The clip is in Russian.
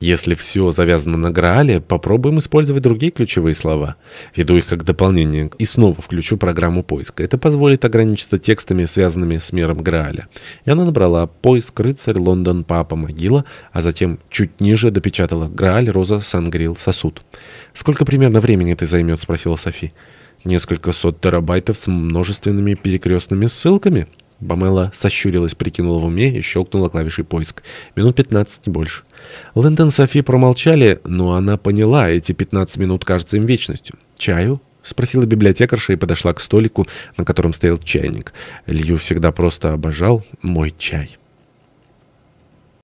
Если все завязано на Граале, попробуем использовать другие ключевые слова. Веду их как дополнение и снова включу программу поиска. Это позволит ограничиться текстами, связанными с миром Грааля. И она набрала «Поиск, рыцарь, Лондон, папа, могила», а затем чуть ниже допечатала «Грааль, роза, сангрил, сосуд». «Сколько примерно времени это займет?» — спросила Софи. «Несколько сот терабайтов с множественными перекрестными ссылками». Бамела сощурилась, прикинула в уме и щелкнула клавишей поиск. Минут пятнадцать, не больше. Лэндон и Софи промолчали, но она поняла, эти пятнадцать минут кажутся им вечностью. «Чаю?» — спросила библиотекарша и подошла к столику, на котором стоял чайник. Лью всегда просто обожал мой чай.